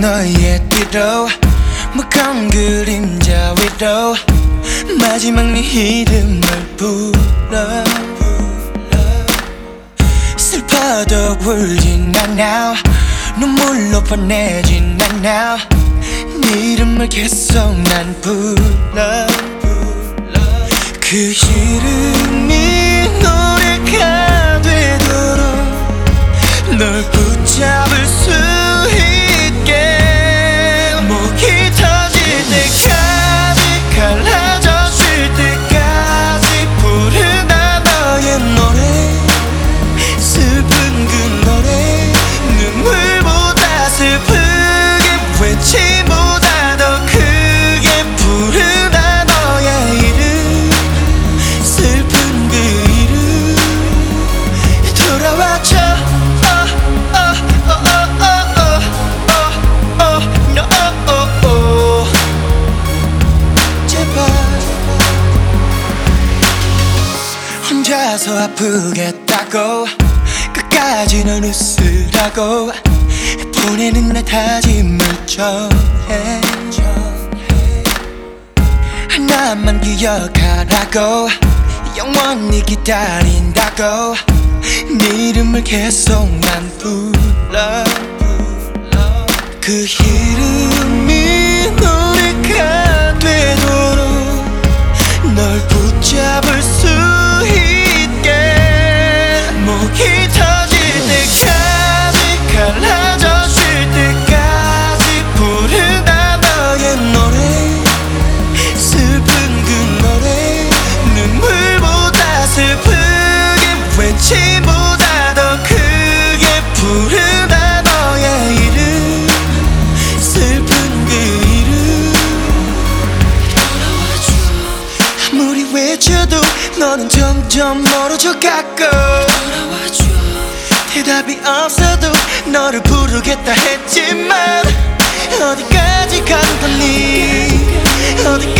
너의 뒤로 무거운 그림자 위로 마지막 네 이름을 불러 슬퍼도 울진 않아. 눈물로 뻔내진 않아. 네 이름을 계속 난 불러. 그 이름 혼자서 아프겠다고. 끝까지는 웃으라고. 보내는 내 다짐을 전해 하나만 기억하라고. 영원히 기다린다고. 네 이름을 계속 난 불러 그 이름 외침보다 더 크게 부르다 너의 이름. 슬픈 그 이름. 아무리 외쳐도 너는 점점 멀어져 가고. 대답이 없어도 너를 부르겠다 했지만 어디까지 간 거니 어디